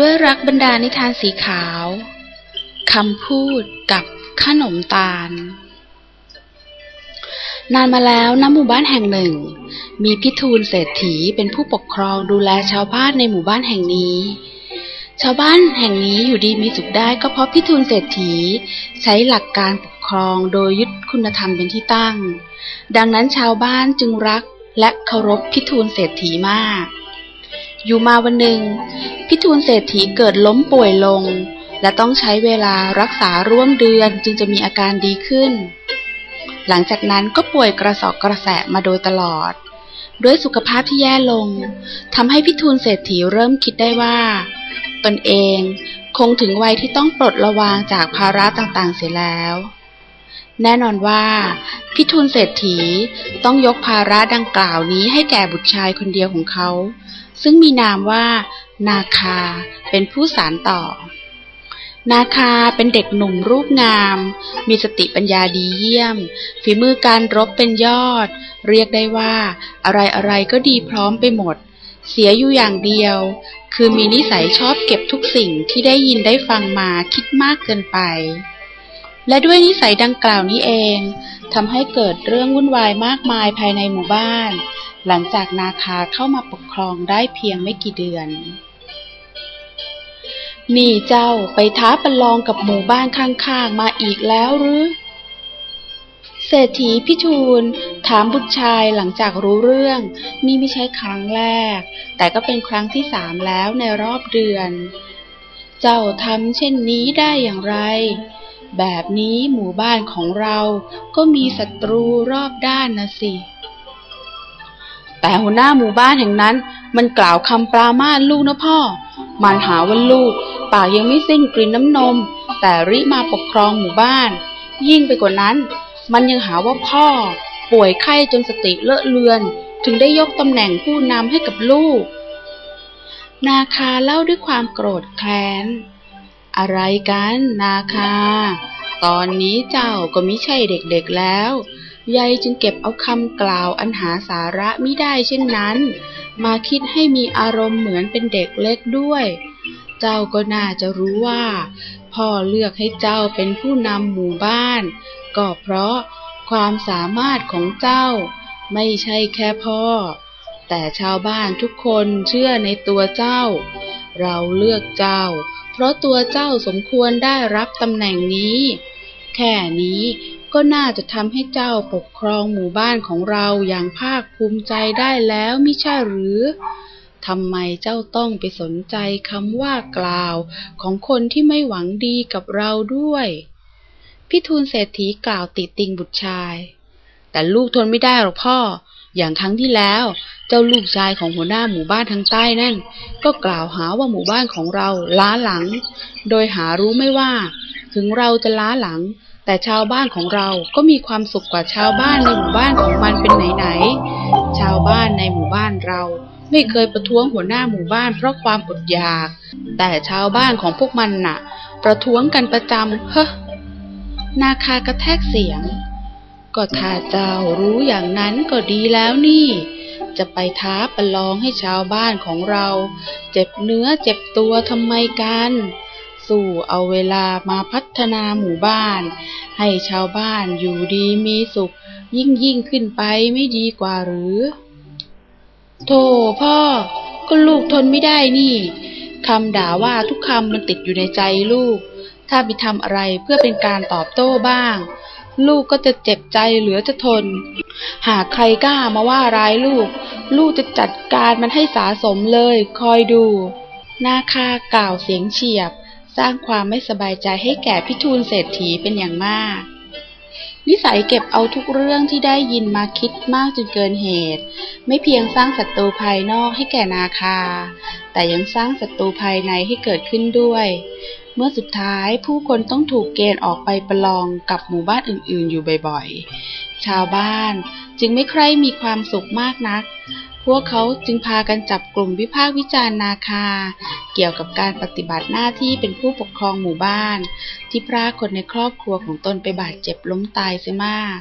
ด้วยรักบรรดานิทานสีขาวคำพูดกับขนมตาล นานมาแล้วณหมู่บ้านแห่งหนึ่ง มีพิทูลเศรษฐีเป็นผู้ปกครองดูแลชาวบ้านในหมู่บ้านแห่งนี้ ชาวบ้านแห่งนี้อยู่ดีมีสุขได้ก็เพราะพิทูลเศรษฐี ใช้หลักการปกครองโดยยึดคุณธรรมเป็นที่ตั้ง ดังนั้นชาวบ้านจึงรักและเคารพพิทูลเศรษฐีมาก อยู่มาวันหนึ่ง พิทูลเศรษฐีเกิดล้มป่วยลง และต้องใช้เวลารักษาร่วมเดือนจึงจะมีอาการดีขึ้น หลังจากนั้นก็ป่วยกระสอบกระแสะมาโดยตลอด ด้วยสุขภาพที่แย่ลงทำให้พิทูลเศรษฐีเริ่มคิดได้ว่า ตนเองคงถึงวัยที่ต้องปลดระวางจากภาระต่างๆเสียแล้ว แน่นอนว่า พิทูลเศรษฐีต้องยกภาระดังกล่าวนี้ให้แก่บุตรชายคนเดียวของเขา ซึ่งมีนามว่า นาคาเป็นผู้สารต่อ นาคาเป็นเด็กหนุ่มรูปงาม มีสติปัญญาดีเยี่ยม ฝีมือการรบเป็นยอด เรียกได้ว่า อะไรอะไรก็ดีพร้อมไปหมด เสียอยู่อย่างเดียว คือมีนิสัยชอบเก็บทุกสิ่งที่ได้ยินได้ฟังมาคิดมากเกินไปและด้วยนิสัยดังกล่าวนี้เองทำให้เกิดเรื่องวุ่นวายมากมายภายในหมู่บ้าน หลังจากนาคาเข้ามาปกครองได้เพียงไม่กี่เดือน นี่เจ้าไปท้าประลองกับหมู่บ้านข้างๆมาอีกแล้วหรือเศรษฐีพิทูลถามบุตรชายหลังจากรู้เรื่อง นี่ไม่ใช่ครั้งแรก แต่ก็เป็นครั้งที่สามแล้วในรอบเดือน เจ้าทำเช่นนี้ได้อย่างไร แบบนี้หมู่บ้านของเราก็มีศัตรูรอบด้านนะสิ แต่หัวหน้าหมู่บ้านแห่งนั้น มันกล่าวคำปรามาสลูกนะพ่อ มันหาว่าลูก ปากยังไม่สิ้นกลิ่นน้ำนม แต่ริมาปกครองหมู่บ้าน ยิ่งไปกว่านั้น มันยังหาว่าพ่อ ป่วยไข้จนสติเลอะเลือน ถึงได้ยกตำแหน่งผู้นำให้กับลูก นาคาเล่าด้วยความโกรธแค้น อะไรกัน นาคา ตอนนี้เจ้าก็ไม่ใช่เด็กๆแล้ว ยายจึงเก็บเอาคำกล่าวอันหาสาระไม่ได้เช่นนั้น มาคิดให้มีอารมณ์เหมือนเป็นเด็กเล็กด้วย เจ้าก็น่าจะรู้ว่า พ่อเลือกให้เจ้าเป็นผู้นำหมู่บ้าน ก็เพราะความสามารถของเจ้า ไม่ใช่แค่พ่อ แต่ชาวบ้านทุกคนเชื่อในตัวเจ้า เราเลือกเจ้า เพราะตัวเจ้าสมควรได้รับตำแหน่งนี้ แค่นี้ ก็น่าจะทำให้เจ้าปกครองหมู่บ้านของเราอย่างภาคภูมิใจได้แล้วมิใช่หรือทำไมเจ้าต้องไปสนใจคำว่ากล่าวของคนที่ไม่หวังดีกับเราด้วยพี่ทูลเศรษฐีกล่าวติติงบุตรชาย แต่ลูกทนไม่ได้หรอกพ่อ อย่างครั้งที่แล้ว เจ้าลูกชายของหัวหน้าหมู่บ้านทางใต้นั่น ก็กล่าวหาว่าหมู่บ้านของเราล้าหลัง โดยหารู้ไม่ว่า ถึงเราจะล้าหลัง แต่ชาวบ้านของเราก็มีความสุขกว่าชาวบ้านในหมู่บ้านของมันเป็นไหนๆ ชาวบ้านในหมู่บ้านเราไม่เคยประท้วงหัวหน้าหมู่บ้านเพราะความอดอยาก แต่ชาวบ้านของพวกมันน่ะ ประท้วงกันประจำเฮ้นาคากระแทกเสียง ก็ถ้าเจ้ารู้อย่างนั้นก็ดีแล้วนี่ จะไปท้าประลองให้ชาวบ้านของเรา เจ็บเนื้อเจ็บตัวทำไมกัน สู่เอาเวลามาพัฒนาหมู่บ้าน ให้ชาวบ้านอยู่ดีมีสุข ยิ่งยิ่งขึ้นไปไม่ดีกว่าหรือ โธ่พ่อ ก็ลูกทนไม่ได้นี่คำด่าว่าทุกคำมันติดอยู่ในใจลูก ถ้าไปทำอะไรเพื่อเป็นการตอบโต้บ้าง ลูกก็จะเจ็บใจเหลือจะทน หากใครกล้ามาว่าร้ายลูก ลูกจะจัดการมันให้สาสมเลย คอยดู นาคากล่าวเสียงเฉียบ ร้างความไม่สบายใจให้แก่พิทูลเศรษฐีเป็นอย่างมาก นิสัยเก็บเอาทุกเรื่องที่ได้ยินมาคิดมากจนเกินเหตุ ไม่เพียงสร้างศัตรูภายนอกให้แก่นาคา แต่ยังสร้างศัตรูภายในให้เกิดขึ้นด้วย เมื่อสุดท้ายผู้คนต้องถูกเกณฑ์ออกไปประลองกับหมู่บ้านอื่นๆ อยู่บ่อยๆ ชาวบ้านจึงไม่ใคร่มีความสุขมากนัก พวกเขาจึงพากันจับกลุ่มวิพากษ์วิจารณ์นาคา เกี่ยวกับการปฏิบัติหน้าที่เป็นผู้ปกครองหมู่บ้าน ที่พรากคนในครอบครัวของตนไปบาดเจ็บล้มตายเสียมาก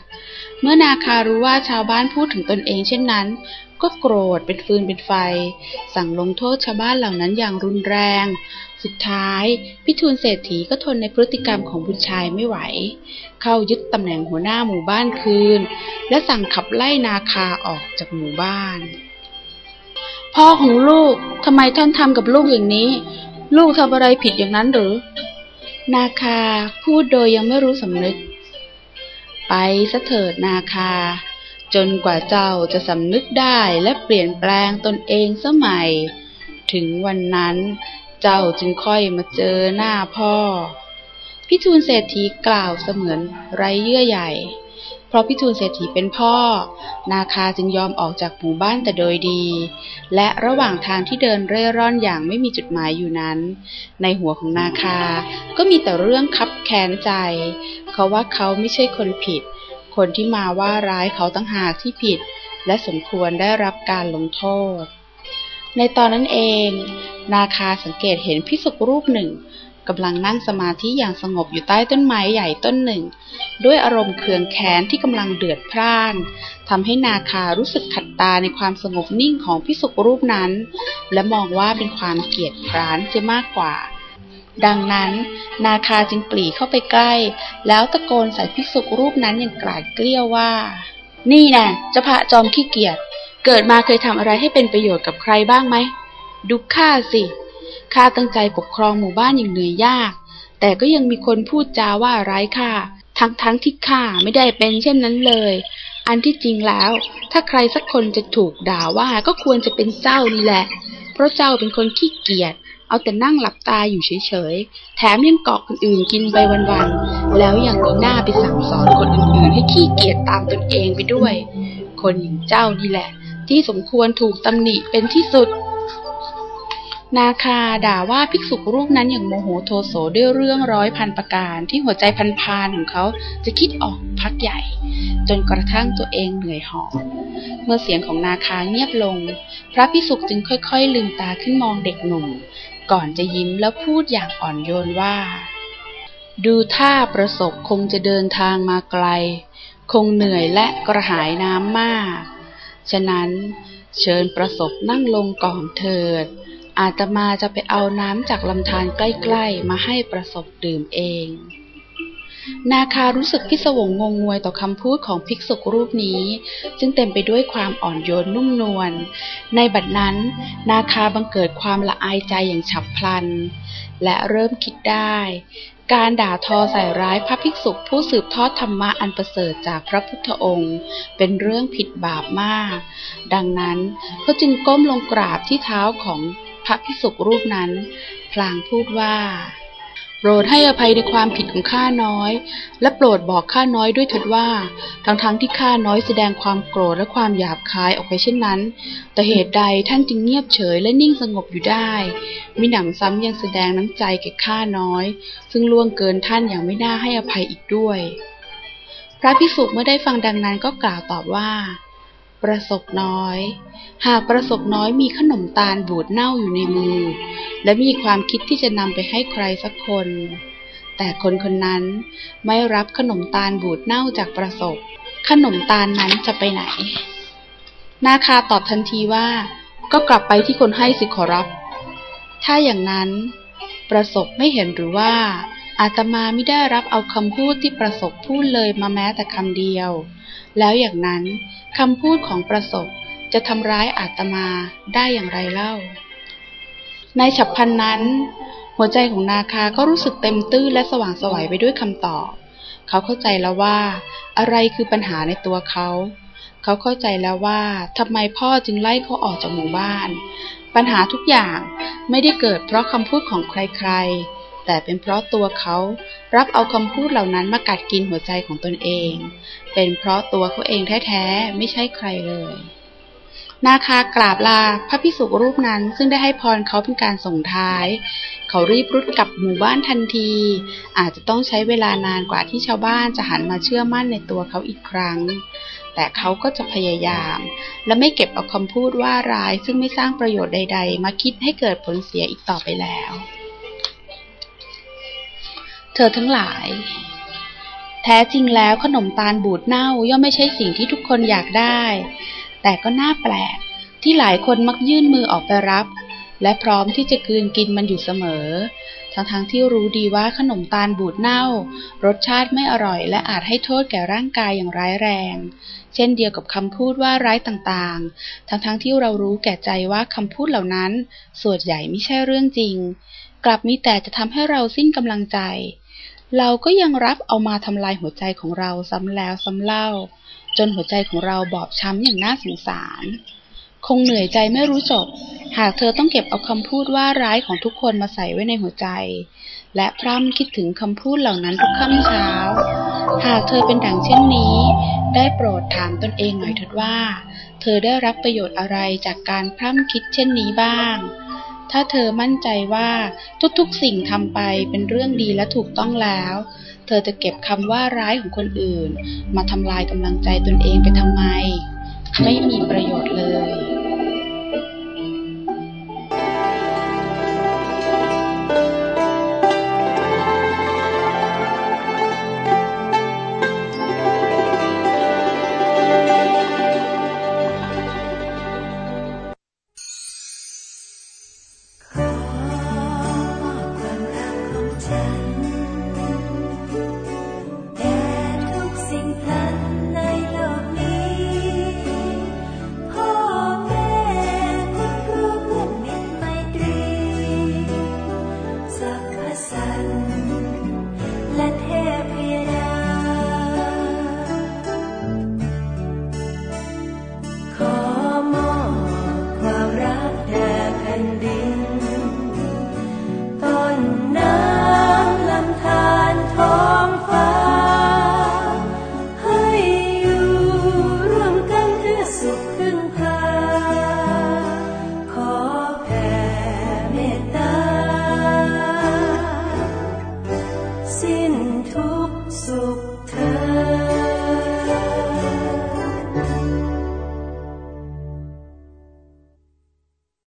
เมื่อนาคารู้ว่าชาวบ้านพูดถึงตนเองเช่นนั้น ก็โกรธเป็นฟืนเป็นไฟ สั่งลงโทษชาวบ้านเหล่านั้นอย่างรุนแรง สุดท้าย พิทูลเศรษฐีก็ทนในพฤติกรรมของบุตรชายไม่ไหว เข้ายึดตำแหน่งหัวหน้าหมู่บ้านคืน และสั่งขับไล่นาคาออกจากหมู่บ้าน พ่อของลูกทำไมท่านทำกับลูกอย่างนี้ ลูกทำอะไรผิดอย่างนั้นหรือ นาคาพูดโดยยังไม่รู้สำนึก ไปซะเถิดนาคา จนกว่าเจ้าจะสำนึกได้และเปลี่ยนแปลงตนเองสมัย ถึงวันนั้นเจ้าจึงค่อยมาเจอหน้าพ่อ พิทูลเศรษฐีกล่าวเสมือนไร้เยื่อใหญ่ เพราะพิทูลเศรษฐีเป็นพ่อ นาคาจึงยอมออกจากหมู่บ้านแต่โดยดี และระหว่างทางที่เดินเร่ร่อนอย่างไม่มีจุดหมายอยู่นั้น ในหัวของนาคาก็มีแต่เรื่องคับแค้นใจ เขาว่าเขาไม่ใช่คนผิด คนที่มาว่าร้ายเขาตั้งหากที่ผิด และสมควรได้รับการลงโทษ ในตอนนั้นเอง นาคาสังเกตเห็นพิสุกรูปหนึ่ง กำลังนั่งสมาธิอย่างสงบอยู่ใต้ต้นไม้ใหญ่ต้นหนึ่ง ด้วยอารมณ์เคืองแค้นที่กำลังเดือดพร่านทำให้นาคารู้สึกขัดตาในความสงบนิ่งของพิสุกรูปนั้น และมองว่าเป็นความเกลียดคร้านจะมากกว่า ดังนั้น นาคาจึงปรีเข้าไปใกล้ แล้วตะโกนใส่พิสุกรูปนั้นอย่างกราดเกลี้ยวว่า นี่แน่เจะพระจอมขี้เกียจเกิดมาเคยทำอะไรให้เป็นประโยชน์กับใครบ้างไหมดูข้าสิ ข้าตั้งใจปกครองหมู่บ้านอย่างเหนื่อยยาก แต่ก็ยังมีคนพูดจาว่าร้ายข้าทั้งทั้งที่ข้าไม่ได้เป็นเช่นนั้นเลย อันที่จริงแล้ว ถ้าใครสักคนจะถูกด่าว่าก็ควรจะเป็นเจ้านี่แหละ เพราะเจ้าเป็นคนขี้เกียจเอาแต่นั่งหลับตาอยู่เฉยๆ แถมยังเกาะคนอื่นกินไปวันๆ แล้วยังมีหน้าไปสั่งสอนคนอื่นๆ ให้ขี้เกียจตามตนเองไปด้วย คนอย่างเจ้านี่แหละ ที่สมควรถูกตำหนิเป็นที่สุด นาคาด่าว่าภิกษุรูปนั้นอย่างโมโหโทโสด้วยเรื่องร้อยพันประการ ที่หัวใจพันพานของเขาจะคิดออกพักใหญ่ จนกระทั่งตัวเองเหนื่อยหอบเมื่อเสียงของนาคาเงียบลง พระภิกษุจึงค่อยๆ ลืมตาขึ้นมองเด็กหนุ่ม ก่อนจะยิ้มแล้วพูดอย่างอ่อนโยนว่า ดูท่าประสบคงจะเดินทางมาไกล คงเหนื่อยและกระหายน้ำมาก ฉะนั้นเชิญประสบนั่งลงก่อนเถิด อาตมาจะไปเอาน้ำจากลำธารใกล้ๆ มาให้ประสบดื่มเอง นาคารู้สึกพิศวงงงงวยต่อคำพูดของภิกษุรูปนี้จึงเต็มไปด้วยความอ่อนโยนนุ่มนวล ในบัดนั้น นาคาบังเกิดความละอายใจอย่างฉับพลัน และเริ่มคิดได้ การด่าทอใส่ร้ายพระภิกษุผู้สืบทอดธรรมะอันประเสริฐจากพระพุทธองค์ เป็นเรื่องผิดบาปมาก ดังนั้นเขาจึงก้มลงกราบที่เท้าของ ระภิกษุรูปนั้น พลางพูดว่า โปรดให้อภัยในความผิดของข้าน้อย และโปรดบอกข้าน้อยด้วยเถิดว่า ทั้งๆทที่ข้าน้อยแสดงความโกรธและความหยาบคายออกไปเช่นนั้น แต่เหตุใดท่านจึงเงียบเฉยและนิ่งสงบอยู่ได้มิหนำซ้ำยังแสดงน้ำใจแก่ข้าน้อย ซึ่งล่วงเกินท่านอย่างไม่น่าให้อภัยอีกด้วย พระภิกษุเมื่อได้ฟังดังนั้นก็กล่าวตอบว่า ประสบน้อย หากประสบน้อยมีขนมตาลบูดเน่าอยู่ในมือ และมีความคิดที่จะนำไปให้ใครสักคน แต่คนคนนั้นไม่รับขนมตาลบูดเน่าจากประสบ ขนมตาลนั้นจะไปไหน นาคาตอบทันทีว่า ก็กลับไปที่คนให้สิขอรับ ถ้าอย่างนั้น ประสบไม่เห็นหรือว่า อาตมาไม่ได้รับเอาคำพูดที่ประสบพูดเลยมาแม้แต่คำเดียว แล้วอย่างนั้นคำพูดของประสบจะทำร้ายอาตมาได้อย่างไรเล่า ในฉับพลันนั้น หัวใจของนาคาก็รู้สึกเต็มตื้นและสว่างสวัยไปด้วยคำตอบ เขาเข้าใจแล้วว่า อะไรคือปัญหาในตัวเขา เขาเข้าใจแล้วว่าทำไมพ่อจึงไล่เขาออกจากหมู่บ้าน ปัญหาทุกอย่างไม่ได้เกิดเพราะคำพูดของใครๆ แต่เป็นเพราะตัวเขารับเอาคำพูดเหล่านั้นมากัดกินหัวใจของตนเอง เป็นเพราะตัวเขาเองแท้ๆ ไม่ใช่ใครเลย นาคากราบลาพระพิสุรูปนั้นซึ่งได้ให้พรเขาเป็นการส่งท้าย เขารีบรุดกลับหมู่บ้านทันที อาจจะต้องใช้เวลานานกว่าที่ชาวบ้านจะหันมาเชื่อมั่นในตัวเขาอีกครั้งแต่เขาก็จะพยายาม และไม่เก็บเอาคำพูดว่าร้ายซึ่งไม่สร้างประโยชน์ใด ๆ มาคิดให้เกิดผลเสียอีกต่อไปแล้ว ธอทั้งหลาย แท้จริงแล้วขนมตาลบูดเน่าย่อมไม่ใช่สิ่งที่ทุกคนอยากได้ แต่ก็น่าแปลกที่หลายคนมักยื่นมือออกไปรับ และพร้อมที่จะกืนกินมันอยู่เสมอ ทั้งๆทที่รู้ดีว่าขนมตาลบูดเน่า รสชาติไม่อร่อย และอาจให้โทษแก่ร่างกายอย่างร้ายแรง เช่นเดียวกับคำพูดว่าร้ายต่างๆ ทั้งๆทที่เรารู้แก่ใจว่าคำพูดเหล่านั้น ส่วนใหญ่ไม่ใช่เรื่องจริง กลับมีแต่จะทำให้เราสิ้นกำลังใจ เราก็ยังรับเอามาทำลายหัวใจของเราซ้ำแล้วซ้ำเล่า จนหัวใจของเราบอบช้ำอย่างน่าสงสาร คงเหนื่อยใจไม่รู้จบ หากเธอต้องเก็บเอาคำพูดว่าร้ายของทุกคนมาใส่ไว้ในหัวใจ และพร่ำคิดถึงคำพูดเหล่านั้นทุกค่ำเช้า หากเธอเป็นดังเช่นนี้ ได้โปรดถามตนเองหน่อยเถิดว่า เธอได้รับประโยชน์อะไรจากการพร่ำคิดเช่นนี้บ้าง ถ้าเธอมั่นใจว่าทุกๆสิ่งทำไปเป็นเรื่องดีและถูกต้องแล้ว เธอจะเก็บคำว่าร้ายของคนอื่น มาทำลายกำลังใจตนเองไปทำไม ไม่มีประโยชน์เลย